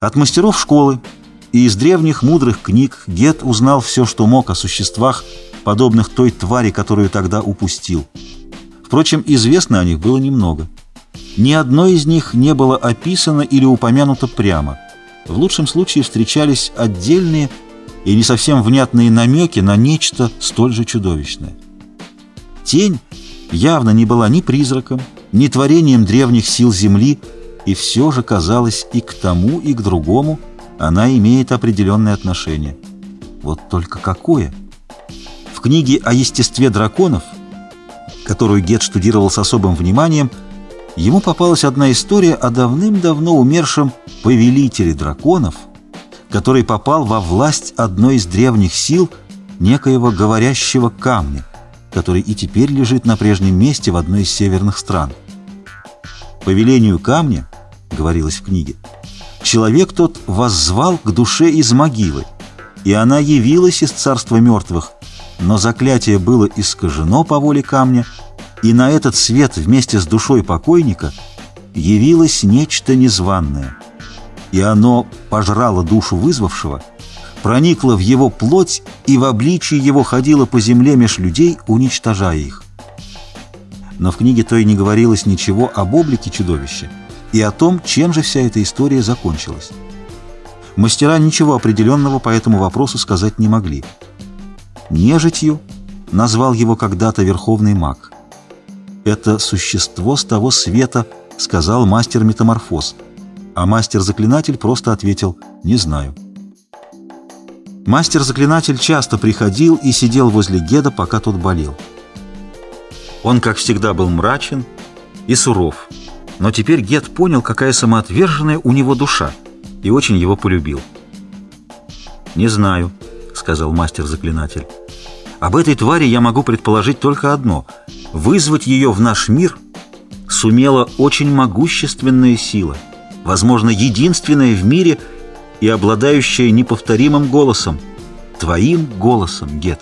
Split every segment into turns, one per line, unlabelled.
От мастеров школы и из древних мудрых книг Гет узнал все, что мог о существах, подобных той твари, которую тогда упустил. Впрочем, известно о них было немного. Ни одно из них не было описано или упомянуто прямо. В лучшем случае встречались отдельные и не совсем внятные намеки на нечто столь же чудовищное. Тень явно не была ни призраком, ни творением древних сил Земли, и все же казалось и к тому, и к другому она имеет определенное отношение. Вот только какое? В книге о естестве драконов, которую Гет штудировал с особым вниманием, ему попалась одна история о давным-давно умершем повелителе драконов, который попал во власть одной из древних сил некоего говорящего камня, который и теперь лежит на прежнем месте в одной из северных стран. По велению камня, говорилось в книге, человек тот воззвал к душе из могилы, и она явилась из царства мертвых, но заклятие было искажено по воле камня, и на этот свет вместе с душой покойника явилось нечто незваное, и оно пожрало душу вызвавшего, проникло в его плоть и в обличии его ходило по земле меж людей, уничтожая их. Но в книге то и не говорилось ничего об облике чудовища и о том, чем же вся эта история закончилась. Мастера ничего определенного по этому вопросу сказать не могли. Нежитью назвал его когда-то верховный маг. «Это существо с того света», — сказал мастер-метаморфоз, а мастер-заклинатель просто ответил «не знаю». Мастер-заклинатель часто приходил и сидел возле Геда, пока тот болел. Он, как всегда, был мрачен и суров, но теперь Гед понял, какая самоотверженная у него душа, и очень его полюбил. «Не знаю», — сказал мастер-заклинатель. «Об этой твари я могу предположить только одно. Вызвать ее в наш мир сумела очень могущественная сила, возможно, единственная в мире и обладающая неповторимым голосом, твоим голосом, Гет.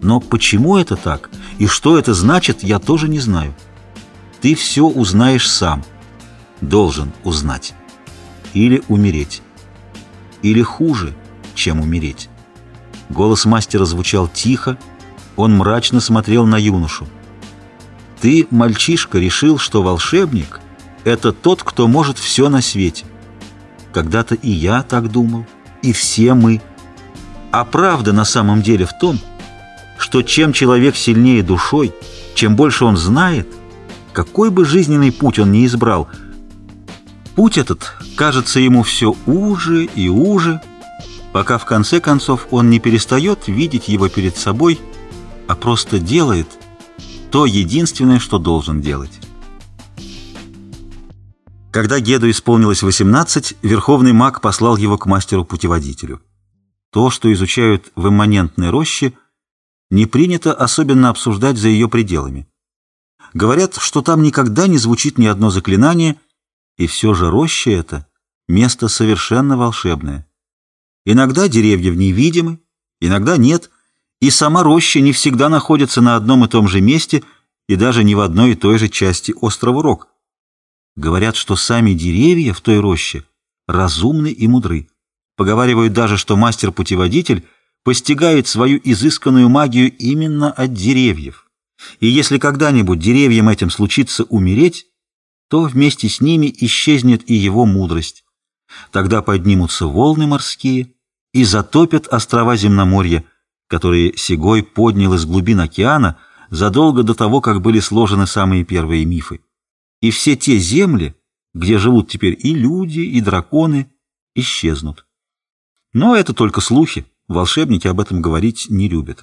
Но почему это так и что это значит, я тоже не знаю. Ты все узнаешь сам. Должен узнать. Или умереть. Или хуже, чем умереть. Голос мастера звучал тихо, он мрачно смотрел на юношу. Ты, мальчишка, решил, что волшебник — это тот, кто может все на свете. Когда-то и я так думал, и все мы. А правда на самом деле в том, что чем человек сильнее душой, чем больше он знает, какой бы жизненный путь он ни избрал, путь этот кажется ему все уже и уже, пока в конце концов он не перестает видеть его перед собой, а просто делает то единственное, что должен делать. Когда Геду исполнилось 18, верховный маг послал его к мастеру-путеводителю. То, что изучают в имманентной роще, не принято особенно обсуждать за ее пределами. Говорят, что там никогда не звучит ни одно заклинание, и все же роща это — место совершенно волшебное. Иногда деревья в ней видимы, иногда нет, и сама роща не всегда находится на одном и том же месте и даже не в одной и той же части острова Рок. Говорят, что сами деревья в той роще разумны и мудры. Поговаривают даже, что мастер-путеводитель постигает свою изысканную магию именно от деревьев. И если когда-нибудь деревьям этим случится умереть, то вместе с ними исчезнет и его мудрость. Тогда поднимутся волны морские и затопят острова земноморья, которые Сигой поднял из глубин океана задолго до того, как были сложены самые первые мифы и все те земли, где живут теперь и люди, и драконы, исчезнут. Но это только слухи, волшебники об этом говорить не любят.